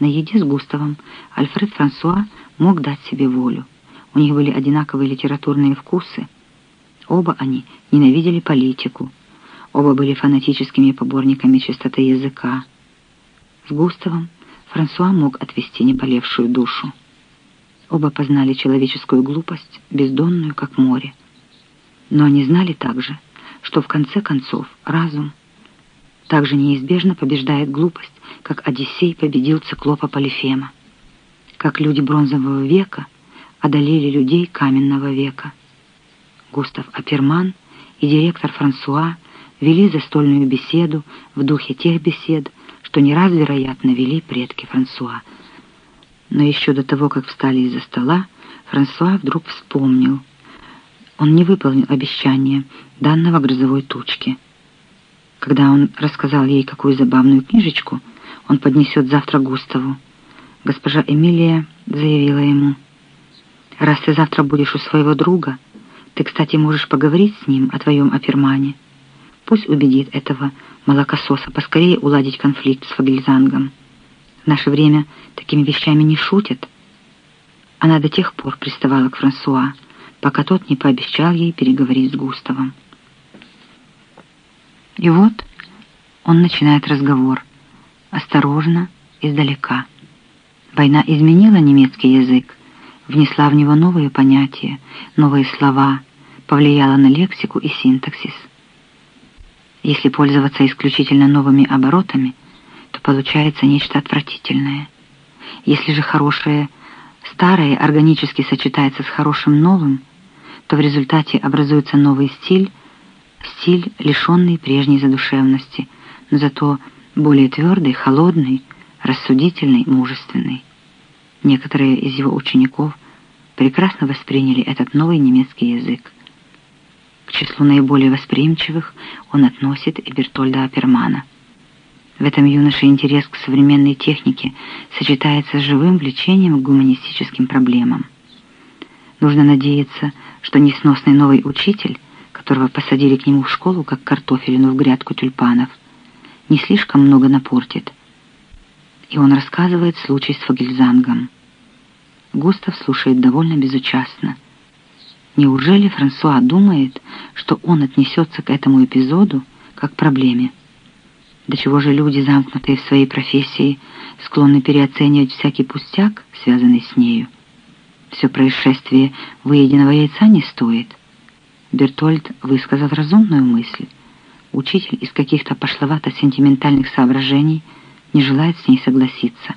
Наедине с Густавом Альфред Франсуа мог дать себе волю. У них были одинаковые литературные вкусы. Оба они ненавидели политику. Оба были фанатическими поборниками чистоты языка. С Густавом Франсуа мог отвести неболевшую душу. Оба познали человеческую глупость, бездонную, как море. Но они знали также, что в конце концов разум также неизбежно побеждает глупость, как Одиссей победил циклопа Полифема, как люди бронзового века одолели людей каменного века. Густав Аперман и директор Франсуа вели застольную беседу в духе тех бесед, что не раз, вероятно, вели предки Франсуа. Но еще до того, как встали из-за стола, Франсуа вдруг вспомнил. Он не выполнил обещание данного грозовой тучки — когда он рассказал ей, какую забавную книжечку он поднесет завтра Густаву, госпожа Эмилия заявила ему, «Раз ты завтра будешь у своего друга, ты, кстати, можешь поговорить с ним о твоем опермане. Пусть убедит этого молокососа поскорее уладить конфликт с Фагельзангом. В наше время такими вещами не шутят». Она до тех пор приставала к Франсуа, пока тот не пообещал ей переговорить с Густавом. И вот он начинает разговор. Осторожно, издалека. Война изменила немецкий язык, внесла в него новые понятия, новые слова, повлияла на лексику и синтаксис. Если пользоваться исключительно новыми оборотами, то получается нечто отвратительное. Если же хорошее старое органически сочетается с хорошим новым, то в результате образуется новый стиль, стиль, лишенный прежней задушевности, но зато более твердый, холодный, рассудительный, мужественный. Некоторые из его учеников прекрасно восприняли этот новый немецкий язык. К числу наиболее восприимчивых он относит и Бертольда Апермана. В этом юноше интерес к современной технике сочетается с живым влечением к гуманистическим проблемам. Нужно надеяться, что несносный новый учитель которого посадили к нему в школу, как картофелину в грядку тюльпанов, не слишком много напортит. И он рассказывает случай с Фагельзангом. Густав слушает довольно безучастно. Неужели Франсуа думает, что он отнесется к этому эпизоду как к проблеме? До чего же люди, замкнутые в своей профессии, склонны переоценивать всякий пустяк, связанный с нею? Все происшествие выеденного яйца не стоит. Бертольд высказал разумную мысль. Учитель из каких-то пошловато-сентиментальных соображений не желает с ней согласиться.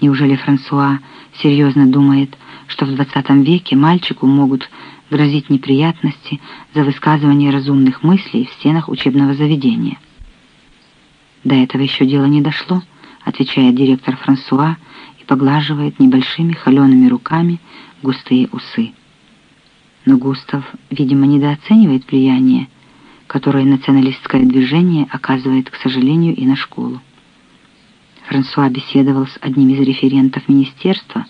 Неужели Франсуа серьезно думает, что в XX веке мальчику могут грозить неприятности за высказывание разумных мыслей в стенах учебного заведения? До этого еще дело не дошло, отвечает директор Франсуа и поглаживает небольшими холеными руками густые усы. Но Густав, видимо, недооценивает влияние, которое националистское движение оказывает, к сожалению, и на школу. Франсуа беседовал с одним из референтов министерства,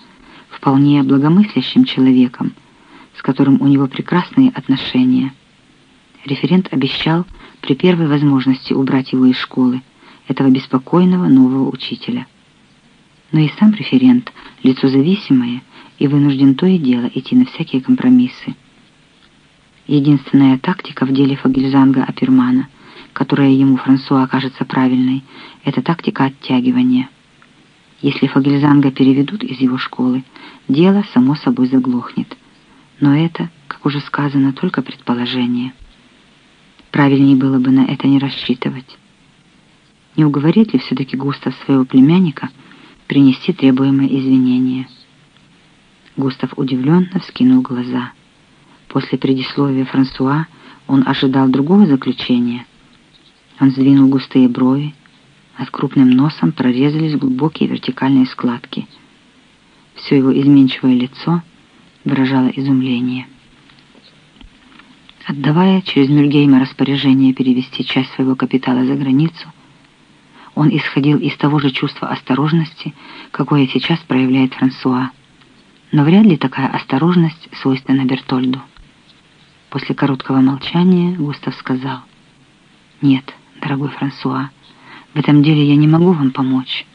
вполне благомыслящим человеком, с которым у него прекрасные отношения. Референт обещал при первой возможности убрать его из школы, этого беспокойного нового учителя. Но и сам референт — лицо зависимое и вынужден то и дело идти на всякие компромиссы. Единственная тактика в деле Фагельзанга Апермана, которая ему Франсуа кажется правильной, это тактика оттягивания. Если Фагельзанга переведут из его школы, дело само собой заглохнет. Но это, как уже сказано, только предположение. Правильнее было бы на это не рассчитывать. Не уговорит ли все-таки Густав своего племянника принести требуемое извинение? Густав удивленно вскинул глаза. После предисловия Франсуа он ожидал другого заключения. Он сдвинул густые брови, над крупным носом прорезались глубокие вертикальные складки. Все его изменчивое лицо выражало изумление. Отдавая через Мюргейма распоряжение перевести часть своего капитала за границу, он исходил из того же чувства осторожности, какое сейчас проявляет Франсуа. Но вряд ли такая осторожность свойственна Бертольду. После короткого молчания Густав сказал, «Нет, дорогой Франсуа, в этом деле я не могу вам помочь.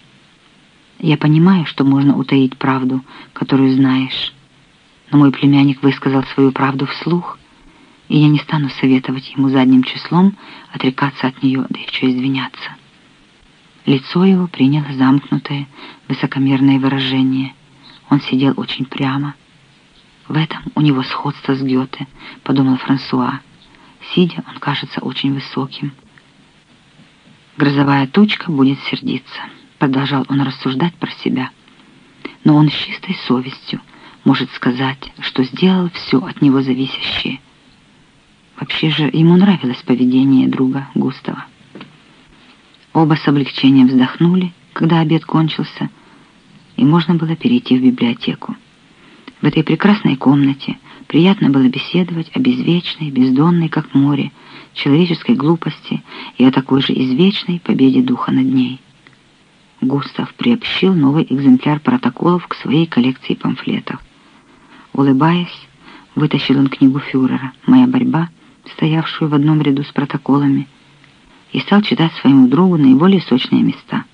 Я понимаю, что можно утаить правду, которую знаешь. Но мой племянник высказал свою правду вслух, и я не стану советовать ему задним числом отрекаться от нее, да еще извиняться. Лицо его приняло замкнутое, высокомерное выражение. Он сидел очень прямо. В этом у него сходство с Гёте, подумал Франсуа. Сидя, он кажется очень высоким. Грозовая тучка будет сердиться, продолжал он рассуждать про себя. Но он с чистой совестью может сказать, что сделал все от него зависящее. Вообще же ему нравилось поведение друга Густава. Оба с облегчением вздохнули, когда обед кончился, и можно было перейти в библиотеку. В этой прекрасной комнате приятно было беседовать о безвечной, бездонной, как море, человеческой глупости и о такой же извечной победе духа над ней. Густав приобщил новый экземпляр протоколов к своей коллекции памфлетов. Улыбаясь, вытащил он книгу фюрера «Моя борьба», стоявшую в одном ряду с протоколами, и стал читать своему другу наиболее сочные места.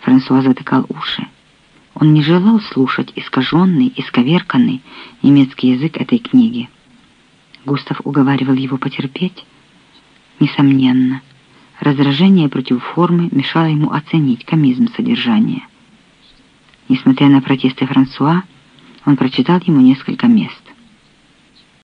Франсуа затыкал уши. Он не желал слушать искаженный, исковерканный немецкий язык этой книги. Густав уговаривал его потерпеть. Несомненно, раздражение против формы мешало ему оценить комизм содержания. Несмотря на протесты Франсуа, он прочитал ему несколько мест.